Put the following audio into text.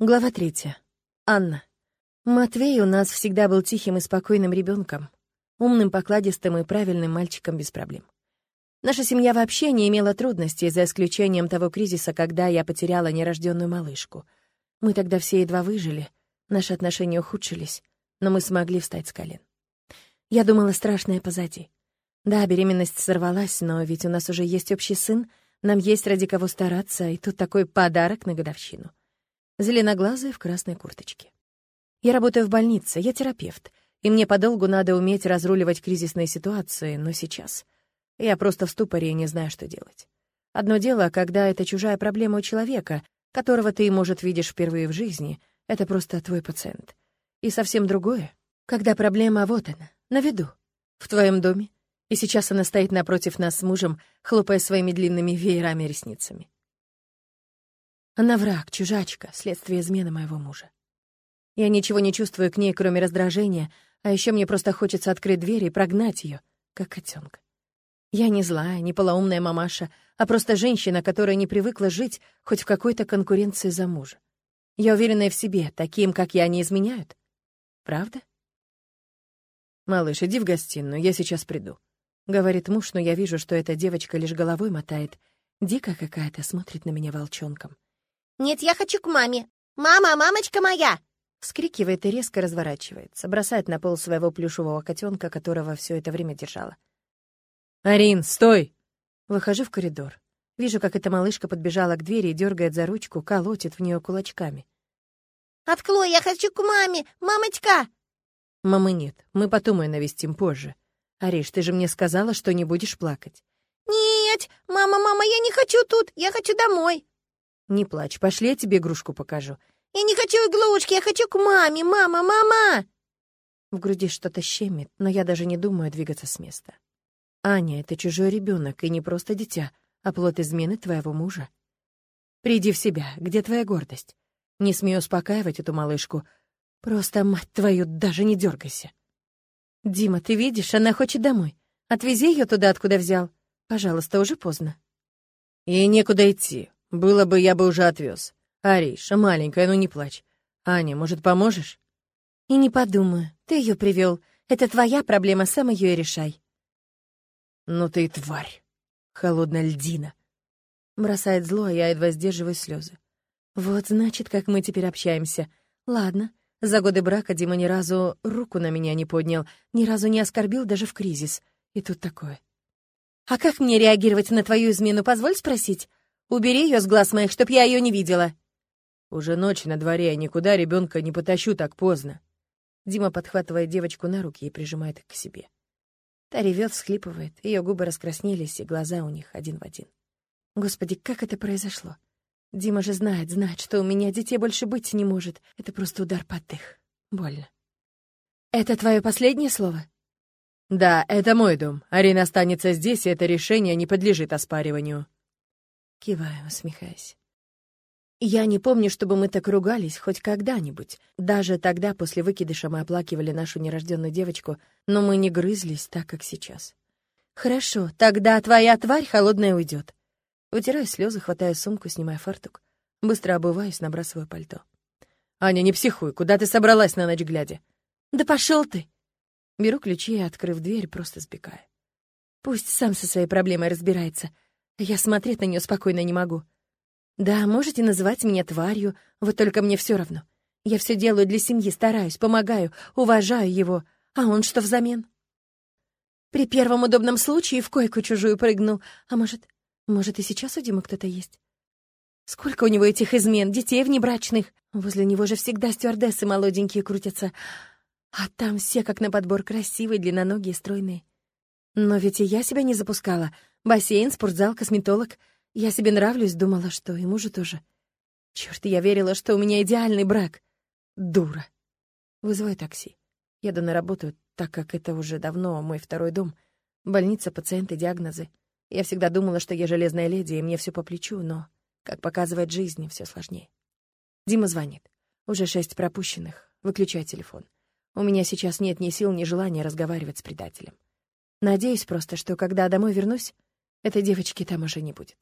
Глава третья. Анна. Матвей у нас всегда был тихим и спокойным ребенком, умным, покладистым и правильным мальчиком без проблем. Наша семья вообще не имела трудностей, за исключением того кризиса, когда я потеряла нерожденную малышку. Мы тогда все едва выжили, наши отношения ухудшились, но мы смогли встать с колен. Я думала, страшное позади. Да, беременность сорвалась, но ведь у нас уже есть общий сын, нам есть ради кого стараться, и тут такой подарок на годовщину — зеленоглазая в красной курточке. Я работаю в больнице, я терапевт, и мне подолгу надо уметь разруливать кризисные ситуации, но сейчас я просто в ступоре и не знаю, что делать. Одно дело, когда это чужая проблема у человека, которого ты, может, видишь впервые в жизни, это просто твой пациент. И совсем другое, когда проблема вот она, на виду, в твоем доме, и сейчас она стоит напротив нас с мужем, хлопая своими длинными веерами ресницами. Она враг, чужачка, следствие измены моего мужа. Я ничего не чувствую к ней, кроме раздражения, а еще мне просто хочется открыть дверь и прогнать ее, как котенка. Я не злая, не полоумная мамаша, а просто женщина, которая не привыкла жить хоть в какой-то конкуренции за мужа. Я уверенная в себе, таким, как я, не изменяют. Правда? «Малыш, иди в гостиную, я сейчас приду», — говорит муж, но я вижу, что эта девочка лишь головой мотает. Дика какая-то смотрит на меня волчонком. «Нет, я хочу к маме! Мама, мамочка моя!» Вскрикивает и резко разворачивается, бросает на пол своего плюшевого котенка, которого все это время держала. «Арин, стой!» Выхожу в коридор. Вижу, как эта малышка подбежала к двери и дергает за ручку, колотит в нее кулачками. «Открой, я хочу к маме! Мамочка!» «Мамы нет, мы потом ее навестим позже. Ариш, ты же мне сказала, что не будешь плакать». «Нет, мама, мама, я не хочу тут, я хочу домой!» Не плачь, пошли, я тебе игрушку покажу. Я не хочу игрушки, я хочу к маме, мама, мама! В груди что-то щемит, но я даже не думаю двигаться с места. Аня — это чужой ребенок и не просто дитя, а плод измены твоего мужа. Приди в себя, где твоя гордость? Не смею успокаивать эту малышку. Просто, мать твою, даже не дергайся. Дима, ты видишь, она хочет домой. Отвези ее туда, откуда взял. Пожалуйста, уже поздно. Ей некуда идти. Было бы, я бы уже отвез. Ариша, маленькая, ну не плачь. Аня, может, поможешь? И не подумаю. Ты ее привел. Это твоя проблема, сам ее и решай. Ну ты и тварь. Холодная льдина. Бросает зло, а я едва сдерживаю слезы. Вот значит, как мы теперь общаемся. Ладно. За годы брака Дима ни разу руку на меня не поднял, ни разу не оскорбил даже в кризис. И тут такое. А как мне реагировать на твою измену, позволь спросить? Убери ее с глаз моих, чтоб я ее не видела. Уже ночь на дворе, я никуда ребенка не потащу так поздно. Дима подхватывает девочку на руки и прижимает их к себе. Та ревет, всхлипывает, ее губы раскраснелись, и глаза у них один в один. Господи, как это произошло? Дима же знает, знает, что у меня детей больше быть не может. Это просто удар под дых. Больно. Это твое последнее слово? Да, это мой дом. Арина останется здесь, и это решение не подлежит оспариванию. Киваю, усмехаясь. Я не помню, чтобы мы так ругались хоть когда-нибудь. Даже тогда, после выкидыша, мы оплакивали нашу нерожденную девочку, но мы не грызлись так, как сейчас. Хорошо, тогда твоя тварь холодная уйдет. Вытираю слезы, хватаю сумку, снимаю фартук. Быстро обуваюсь, набрасываю пальто. «Аня, не психуй, куда ты собралась на ночь глядя?» «Да пошел ты!» Беру ключи и, открыв дверь, просто сбегаю. Пусть сам со своей проблемой разбирается — я смотреть на нее спокойно не могу. Да, можете называть меня тварью, вот только мне все равно. Я все делаю для семьи, стараюсь, помогаю, уважаю его. А он что взамен? При первом удобном случае в койку чужую прыгнул. А может, может и сейчас у Димы кто-то есть? Сколько у него этих измен, детей внебрачных? Возле него же всегда стюардессы молоденькие крутятся. А там все как на подбор красивые, длинноногие, стройные. Но ведь и я себя не запускала. Бассейн, спортзал, косметолог. Я себе нравлюсь, думала, что и мужу тоже. Черт, я верила, что у меня идеальный брак. Дура. Вызывай такси. Еду на работу, так как это уже давно мой второй дом. Больница, пациенты, диагнозы. Я всегда думала, что я железная леди, и мне все по плечу, но, как показывает жизнь, все сложнее. Дима звонит. Уже шесть пропущенных. Выключай телефон. У меня сейчас нет ни сил, ни желания разговаривать с предателем. Надеюсь просто, что когда домой вернусь, этой девочки там уже не будет.